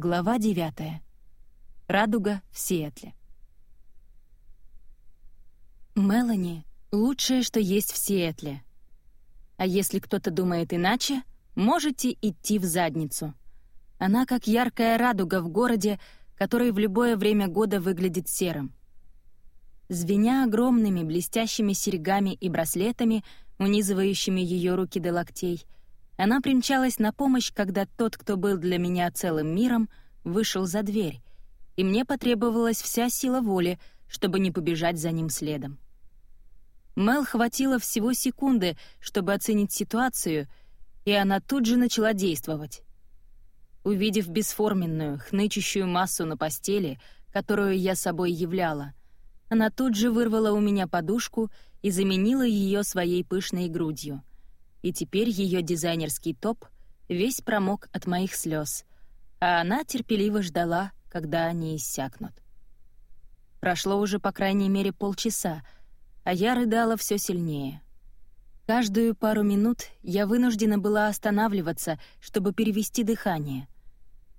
Глава 9. Радуга в Сиэтле. Мелани — лучшее, что есть в Сиэтле. А если кто-то думает иначе, можете идти в задницу. Она как яркая радуга в городе, который в любое время года выглядит серым. Звеня огромными блестящими серьгами и браслетами, унизывающими ее руки до локтей — она примчалась на помощь, когда тот, кто был для меня целым миром, вышел за дверь, и мне потребовалась вся сила воли, чтобы не побежать за ним следом. Мел хватило всего секунды, чтобы оценить ситуацию, и она тут же начала действовать. Увидев бесформенную, хнычущую массу на постели, которую я собой являла, она тут же вырвала у меня подушку и заменила ее своей пышной грудью — и теперь ее дизайнерский топ весь промок от моих слез, а она терпеливо ждала, когда они иссякнут. Прошло уже по крайней мере полчаса, а я рыдала все сильнее. Каждую пару минут я вынуждена была останавливаться, чтобы перевести дыхание.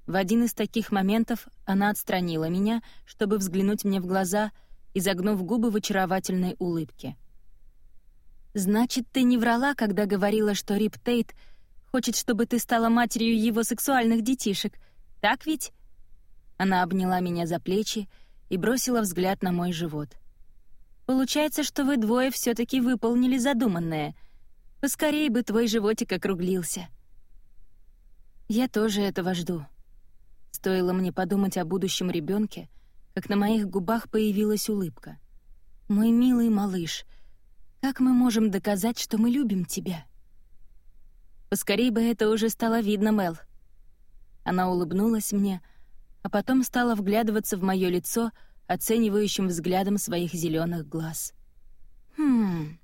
В один из таких моментов она отстранила меня, чтобы взглянуть мне в глаза, изогнув губы в очаровательной улыбке — «Значит, ты не врала, когда говорила, что Рип Тейт хочет, чтобы ты стала матерью его сексуальных детишек, так ведь?» Она обняла меня за плечи и бросила взгляд на мой живот. «Получается, что вы двое все таки выполнили задуманное. Поскорее бы твой животик округлился». «Я тоже этого жду». Стоило мне подумать о будущем ребенке, как на моих губах появилась улыбка. «Мой милый малыш», как мы можем доказать, что мы любим тебя?» Поскорей бы это уже стало видно, Мел. Она улыбнулась мне, а потом стала вглядываться в мое лицо оценивающим взглядом своих зеленых глаз. «Хм...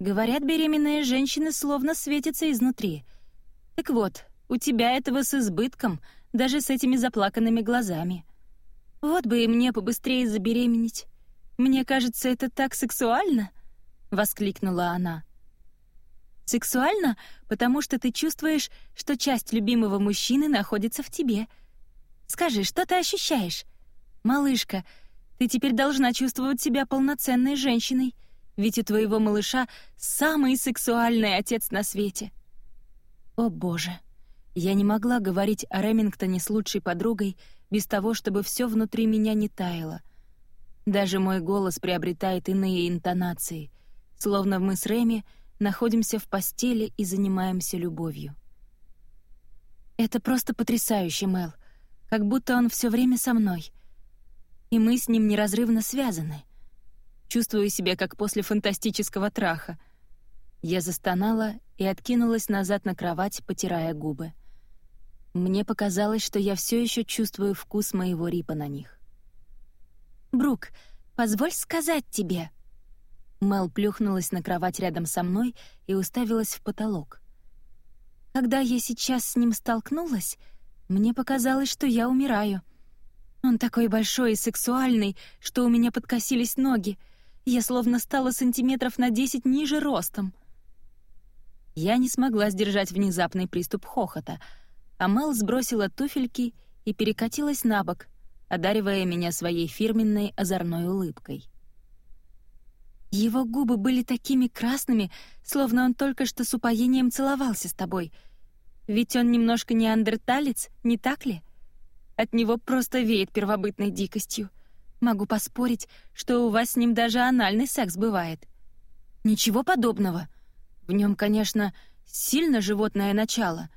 Говорят, беременные женщины словно светятся изнутри. Так вот, у тебя этого с избытком, даже с этими заплаканными глазами. Вот бы и мне побыстрее забеременеть. Мне кажется, это так сексуально!» Воскликнула она. Сексуально, потому что ты чувствуешь, что часть любимого мужчины находится в тебе. Скажи, что ты ощущаешь? Малышка, ты теперь должна чувствовать себя полноценной женщиной, ведь у твоего малыша самый сексуальный отец на свете. О, боже. Я не могла говорить о Ремингтоне с лучшей подругой без того, чтобы все внутри меня не таяло. Даже мой голос приобретает иные интонации — словно мы с Реми находимся в постели и занимаемся любовью. Это просто потрясающе, Мел, как будто он все время со мной. И мы с ним неразрывно связаны. Чувствую себя как после фантастического траха. Я застонала и откинулась назад на кровать, потирая губы. Мне показалось, что я все еще чувствую вкус моего рипа на них. «Брук, позволь сказать тебе», Мел плюхнулась на кровать рядом со мной и уставилась в потолок. Когда я сейчас с ним столкнулась, мне показалось, что я умираю. Он такой большой и сексуальный, что у меня подкосились ноги. Я словно стала сантиметров на десять ниже ростом. Я не смогла сдержать внезапный приступ хохота, а Мел сбросила туфельки и перекатилась на бок, одаривая меня своей фирменной озорной улыбкой. Его губы были такими красными, словно он только что с упоением целовался с тобой. Ведь он немножко неандерталец, не так ли? От него просто веет первобытной дикостью. Могу поспорить, что у вас с ним даже анальный секс бывает. Ничего подобного. В нем, конечно, сильно животное начало,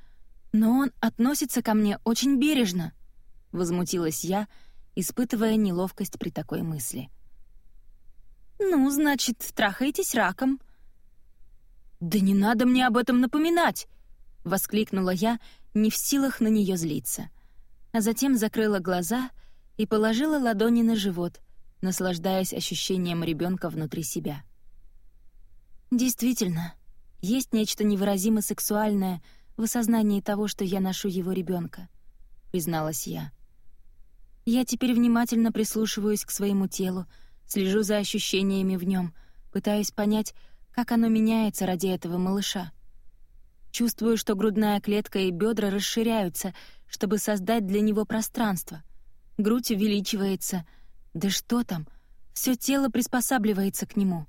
но он относится ко мне очень бережно, возмутилась я, испытывая неловкость при такой мысли. «Ну, значит, трахаетесь раком». «Да не надо мне об этом напоминать!» — воскликнула я, не в силах на нее злиться. А затем закрыла глаза и положила ладони на живот, наслаждаясь ощущением ребенка внутри себя. Действительно, есть нечто невыразимо сексуальное в осознании того, что я ношу его ребенка, призналась я. Я теперь внимательно прислушиваюсь к своему телу, слежу за ощущениями в нем, пытаюсь понять, как оно меняется ради этого малыша. Чувствую, что грудная клетка и бедра расширяются, чтобы создать для него пространство. Грудь увеличивается. Да что там, все тело приспосабливается к нему.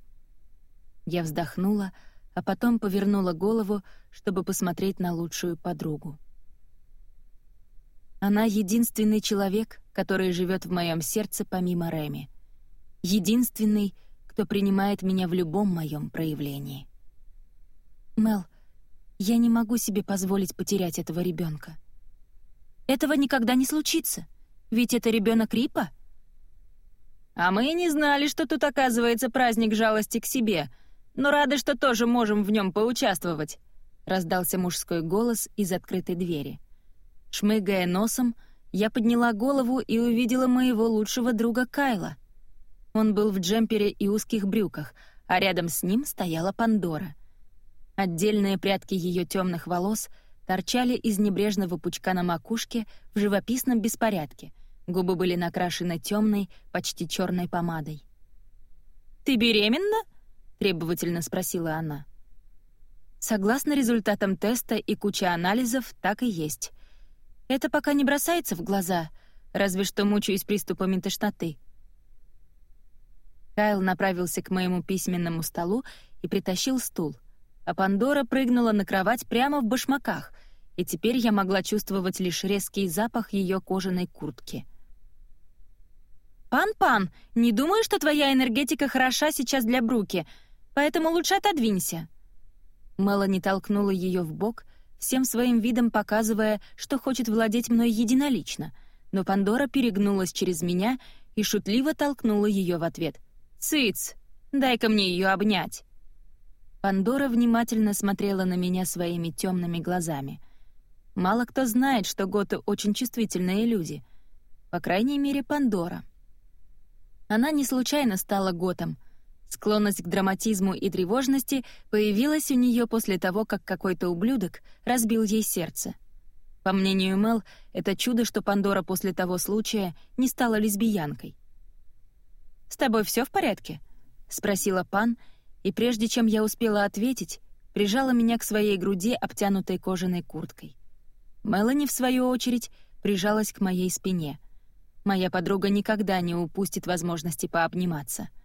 Я вздохнула, а потом повернула голову, чтобы посмотреть на лучшую подругу. Она единственный человек, который живет в моем сердце помимо Реми. Единственный, кто принимает меня в любом моем проявлении. Мел, я не могу себе позволить потерять этого ребенка. Этого никогда не случится, ведь это ребенок Рипа. А мы не знали, что тут оказывается праздник жалости к себе, но рады, что тоже можем в нем поучаствовать. Раздался мужской голос из открытой двери. Шмыгая носом, я подняла голову и увидела моего лучшего друга Кайла. Он был в джемпере и узких брюках, а рядом с ним стояла Пандора. Отдельные прядки ее темных волос торчали из небрежного пучка на макушке в живописном беспорядке. Губы были накрашены темной, почти черной помадой. «Ты беременна?» — требовательно спросила она. Согласно результатам теста и куче анализов, так и есть. Это пока не бросается в глаза, разве что мучаюсь приступами тошноты. Кайл направился к моему письменному столу и притащил стул, а Пандора прыгнула на кровать прямо в башмаках, и теперь я могла чувствовать лишь резкий запах ее кожаной куртки. «Пан-пан, не думаю, что твоя энергетика хороша сейчас для Бруки, поэтому лучше отодвинься». Мелани толкнула ее в бок — всем своим видом показывая, что хочет владеть мной единолично, но Пандора перегнулась через меня и шутливо толкнула ее в ответ. «Цыц! Дай-ка мне ее обнять!» Пандора внимательно смотрела на меня своими темными глазами. Мало кто знает, что готы очень чувствительные люди. По крайней мере, Пандора. Она не случайно стала готом — Склонность к драматизму и тревожности появилась у нее после того, как какой-то ублюдок разбил ей сердце. По мнению Мел, это чудо, что Пандора после того случая не стала лесбиянкой. «С тобой все в порядке?» — спросила Пан, и прежде чем я успела ответить, прижала меня к своей груди, обтянутой кожаной курткой. Мелани, в свою очередь, прижалась к моей спине. Моя подруга никогда не упустит возможности пообниматься —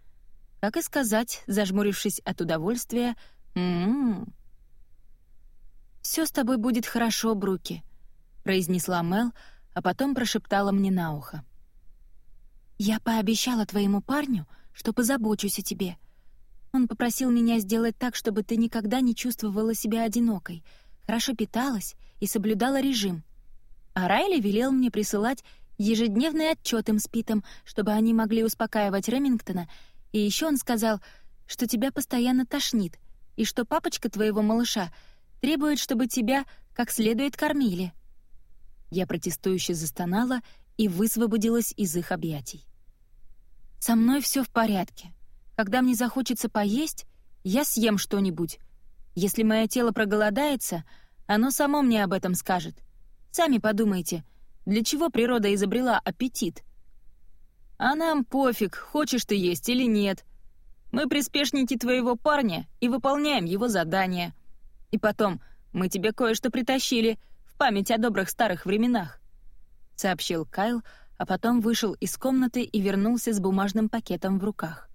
как и сказать, зажмурившись от удовольствия, «М-м-м». «Всё с тобой будет хорошо, Бруки», — произнесла Мел, а потом прошептала мне на ухо. «Я пообещала твоему парню, что позабочусь о тебе. Он попросил меня сделать так, чтобы ты никогда не чувствовала себя одинокой, хорошо питалась и соблюдала режим. А Райли велел мне присылать ежедневный отчет им с Питом, чтобы они могли успокаивать Ремингтона и еще он сказал, что тебя постоянно тошнит, и что папочка твоего малыша требует, чтобы тебя как следует кормили». Я протестующе застонала и высвободилась из их объятий. «Со мной все в порядке. Когда мне захочется поесть, я съем что-нибудь. Если мое тело проголодается, оно само мне об этом скажет. Сами подумайте, для чего природа изобрела аппетит?» А нам пофиг, хочешь ты есть или нет. Мы приспешники твоего парня и выполняем его задания. И потом, мы тебе кое-что притащили в память о добрых старых временах», — сообщил Кайл, а потом вышел из комнаты и вернулся с бумажным пакетом в руках.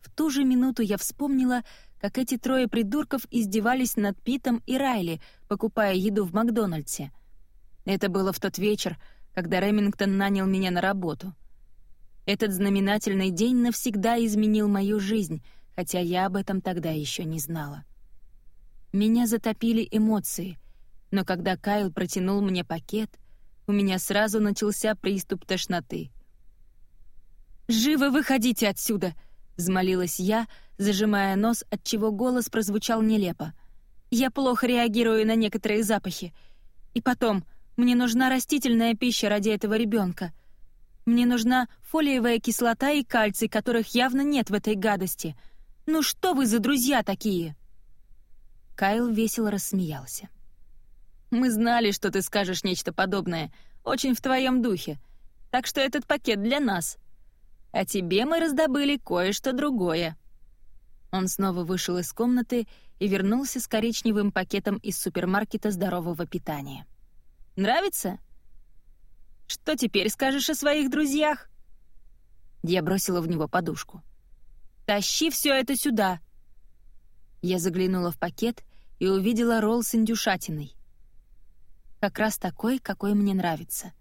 В ту же минуту я вспомнила, как эти трое придурков издевались над Питом и Райли, покупая еду в Макдональдсе. Это было в тот вечер, когда Ремингтон нанял меня на работу — этот знаменательный день навсегда изменил мою жизнь, хотя я об этом тогда еще не знала. Меня затопили эмоции, но когда Кайл протянул мне пакет, у меня сразу начался приступ тошноты. «Живо выходите отсюда!» — взмолилась я, зажимая нос, отчего голос прозвучал нелепо. «Я плохо реагирую на некоторые запахи. И потом, мне нужна растительная пища ради этого ребенка. Мне нужна фолиевая кислота и кальций, которых явно нет в этой гадости. Ну что вы за друзья такие?» Кайл весело рассмеялся. «Мы знали, что ты скажешь нечто подобное. Очень в твоем духе. Так что этот пакет для нас. А тебе мы раздобыли кое-что другое». Он снова вышел из комнаты и вернулся с коричневым пакетом из супермаркета здорового питания. «Нравится? Что теперь скажешь о своих друзьях?» Я бросила в него подушку. «Тащи все это сюда!» Я заглянула в пакет и увидела ролл с индюшатиной. Как раз такой, какой мне нравится.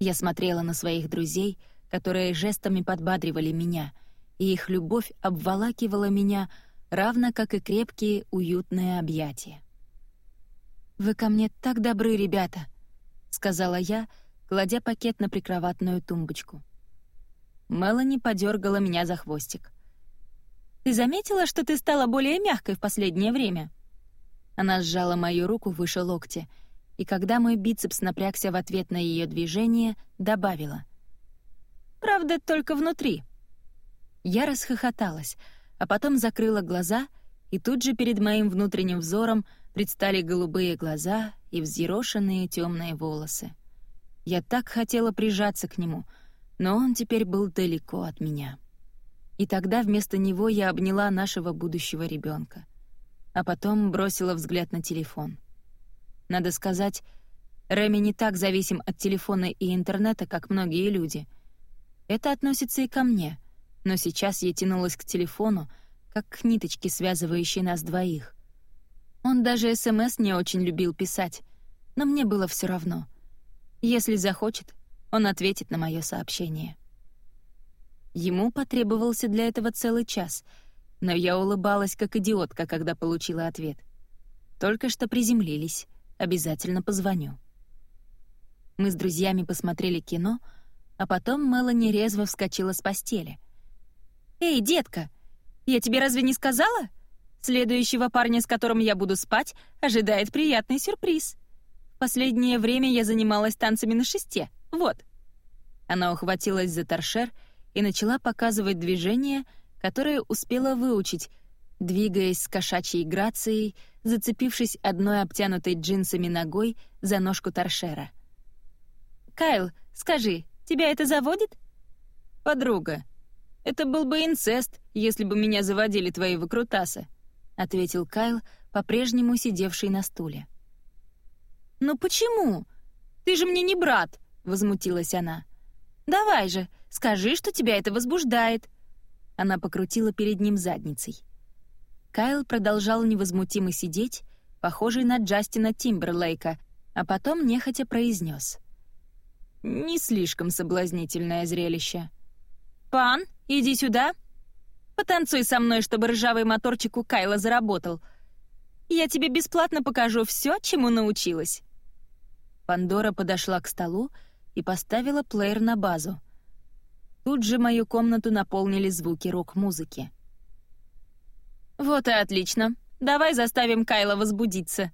Я смотрела на своих друзей, которые жестами подбадривали меня, и их любовь обволакивала меня, равно как и крепкие, уютные объятия. «Вы ко мне так добры, ребята», — сказала я, кладя пакет на прикроватную тумбочку. Мелани подергала меня за хвостик. «Ты заметила, что ты стала более мягкой в последнее время?» Она сжала мою руку выше локтя, и когда мой бицепс напрягся в ответ на ее движение, добавила. «Правда, только внутри». Я расхохоталась, а потом закрыла глаза, и тут же перед моим внутренним взором предстали голубые глаза и взъерошенные темные волосы. Я так хотела прижаться к нему, но он теперь был далеко от меня. И тогда вместо него я обняла нашего будущего ребенка, а потом бросила взгляд на телефон. Надо сказать, Реми не так зависим от телефона и интернета, как многие люди. Это относится и ко мне, но сейчас я тянулась к телефону, как к ниточке, связывающей нас двоих. Он даже СМС не очень любил писать, но мне было все равно — если захочет, он ответит на мое сообщение. Ему потребовался для этого целый час, но я улыбалась как идиотка, когда получила ответ. Только что приземлились, обязательно позвоню. Мы с друзьями посмотрели кино, а потом Мелани резво вскочила с постели. «Эй, детка, я тебе разве не сказала? Следующего парня, с которым я буду спать, ожидает приятный сюрприз». Последнее время я занималась танцами на шесте. Вот». Она ухватилась за торшер и начала показывать движения, которые успела выучить, двигаясь с кошачьей грацией, зацепившись одной обтянутой джинсами ногой за ножку торшера. «Кайл, скажи, тебя это заводит?» «Подруга, это был бы инцест, если бы меня заводили твои выкрутасы», — ответил Кайл, по-прежнему сидевший на стуле. «Ну почему? Ты же мне не брат!» — возмутилась она. «Давай же, скажи, что тебя это возбуждает!» Она покрутила перед ним задницей. Кайл продолжал невозмутимо сидеть, похожий на Джастина Тимберлейка, а потом нехотя произнес: «Не слишком соблазнительное зрелище». «Пан, иди сюда. Потанцуй со мной, чтобы ржавый моторчик у Кайла заработал. Я тебе бесплатно покажу все, чему научилась». Пандора подошла к столу и поставила плеер на базу. Тут же мою комнату наполнили звуки рок-музыки. «Вот и отлично. Давай заставим Кайла возбудиться».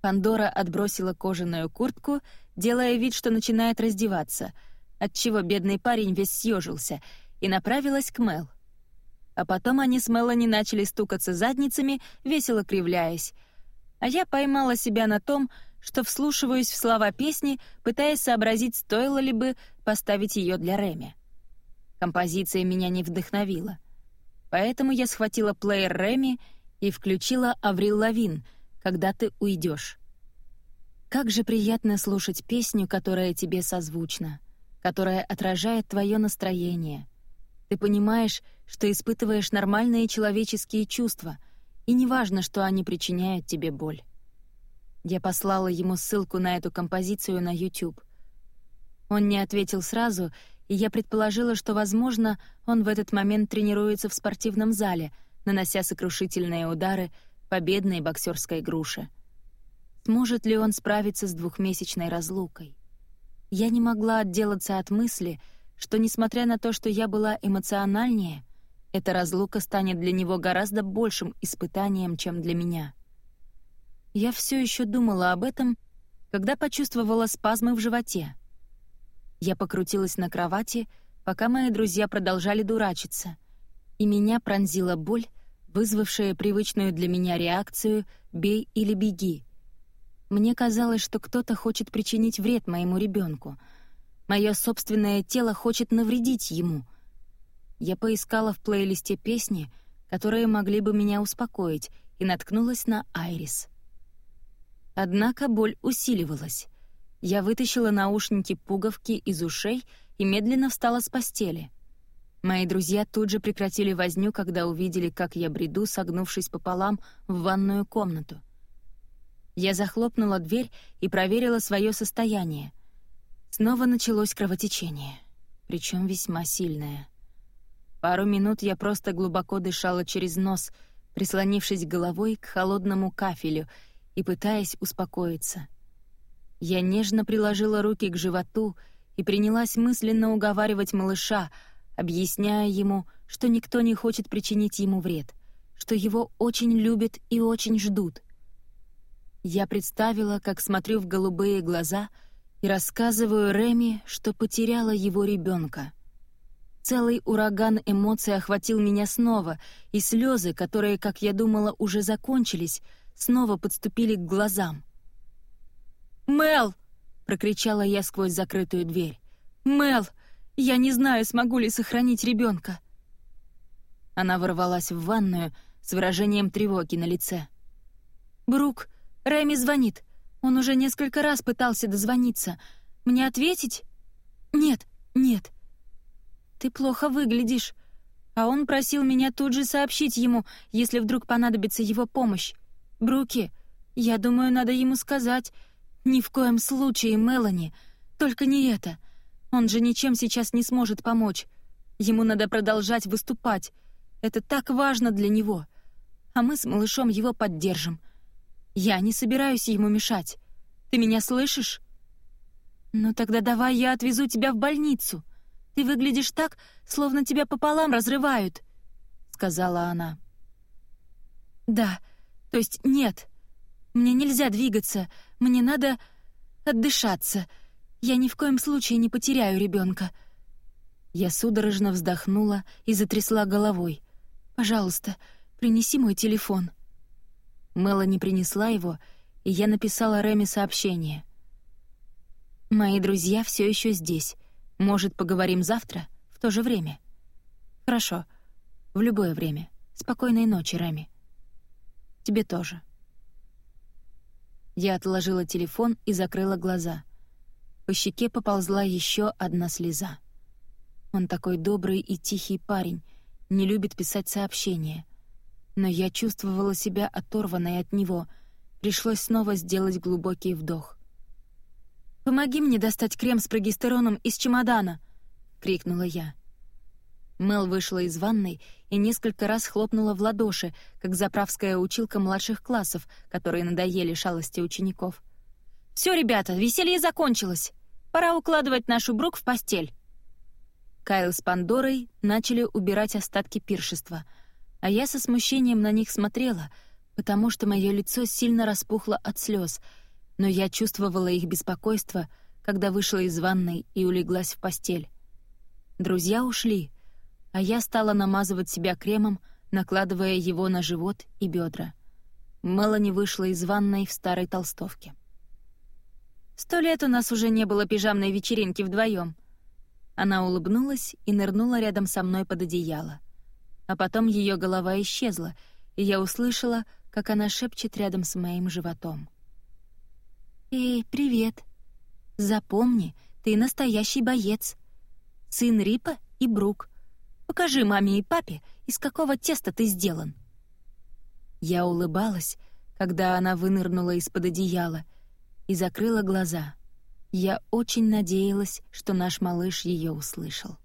Пандора отбросила кожаную куртку, делая вид, что начинает раздеваться, отчего бедный парень весь съежился, и направилась к Мел. А потом они с Мелани начали стукаться задницами, весело кривляясь. А я поймала себя на том, что вслушиваюсь в слова песни, пытаясь сообразить, стоило ли бы поставить ее для Реми. Композиция меня не вдохновила. Поэтому я схватила плеер Реми и включила «Аврил Лавин», «Когда ты уйдешь». Как же приятно слушать песню, которая тебе созвучна, которая отражает твое настроение. Ты понимаешь, что испытываешь нормальные человеческие чувства, и неважно, что они причиняют тебе боль. Я послала ему ссылку на эту композицию на YouTube. Он не ответил сразу, и я предположила, что, возможно, он в этот момент тренируется в спортивном зале, нанося сокрушительные удары по бедной боксерской груше. Сможет ли он справиться с двухмесячной разлукой? Я не могла отделаться от мысли, что, несмотря на то, что я была эмоциональнее, эта разлука станет для него гораздо большим испытанием, чем для меня. Я все еще думала об этом, когда почувствовала спазмы в животе. Я покрутилась на кровати, пока мои друзья продолжали дурачиться, и меня пронзила боль, вызвавшая привычную для меня реакцию «бей или беги». Мне казалось, что кто-то хочет причинить вред моему ребенку. Мое собственное тело хочет навредить ему. Я поискала в плейлисте песни, которые могли бы меня успокоить, и наткнулась на «Айрис». Однако боль усиливалась. Я вытащила наушники-пуговки из ушей и медленно встала с постели. Мои друзья тут же прекратили возню, когда увидели, как я бреду, согнувшись пополам, в ванную комнату. Я захлопнула дверь и проверила свое состояние. Снова началось кровотечение, причем весьма сильное. Пару минут я просто глубоко дышала через нос, прислонившись головой к холодному кафелю и пытаясь успокоиться. Я нежно приложила руки к животу и принялась мысленно уговаривать малыша, объясняя ему, что никто не хочет причинить ему вред, что его очень любят и очень ждут. Я представила, как смотрю в голубые глаза и рассказываю Реми, что потеряла его ребенка — Целый ураган эмоций охватил меня снова, и слезы, которые, как я думала, уже закончились, снова подступили к глазам. «Мел!» — прокричала я сквозь закрытую дверь. «Мел! Я не знаю, смогу ли сохранить ребенка. Она ворвалась в ванную с выражением тревоги на лице. «Брук, Рэми звонит. Он уже несколько раз пытался дозвониться. Мне ответить?» «Нет, нет. «Ты плохо выглядишь». А он просил меня тут же сообщить ему, если вдруг понадобится его помощь. «Бруки, я думаю, надо ему сказать. Ни в коем случае, Мелани. Только не это. Он же ничем сейчас не сможет помочь. Ему надо продолжать выступать. Это так важно для него. А мы с малышом его поддержим. Я не собираюсь ему мешать. Ты меня слышишь? Ну тогда давай я отвезу тебя в больницу. Ты выглядишь так, словно тебя пополам разрывают», — сказала она. «Да, то есть нет. Мне нельзя двигаться, мне надо отдышаться. Я ни в коем случае не потеряю ребенка. Я судорожно вздохнула и затрясла головой. «Пожалуйста, принеси мой телефон». Мелани принесла его, и я написала Реми сообщение. «Мои друзья все еще здесь. Может, поговорим завтра, в то же время? Хорошо. В любое время. Спокойной ночи, Рами. Тебе тоже. Я отложила телефон и закрыла глаза. По щеке поползла еще одна слеза. Он такой добрый и тихий парень, не любит писать сообщения. Но я чувствовала себя оторванной от него. Пришлось снова сделать глубокий вдох. «Помоги мне достать крем с прогестероном из чемодана!» — крикнула я. Мел вышла из ванной и несколько раз хлопнула в ладоши, как заправская училка младших классов, которые надоели шалости учеников. «Все, ребята, веселье закончилось! Пора укладывать нашу Брук в постель!» Кайл с Пандорой начали убирать остатки пиршества, а я со смущением на них смотрела, потому что мое лицо сильно распухло от слез — но я чувствовала их беспокойство, когда вышла из ванной и улеглась в постель. Друзья ушли, а я стала намазывать себя кремом, накладывая его на живот и бедра. Мелани вышла из ванной в старой толстовке. «Сто лет у нас уже не было пижамной вечеринки вдвоем. Она улыбнулась и нырнула рядом со мной под одеяло. А потом ее голова исчезла, и я услышала, как она шепчет рядом с моим животом. «Эй, привет! Запомни, ты настоящий боец. Сын Рипа и Брук. Покажи маме и папе, из какого теста ты сделан». Я улыбалась, когда она вынырнула из-под одеяла и закрыла глаза. Я очень надеялась, что наш малыш ее услышал.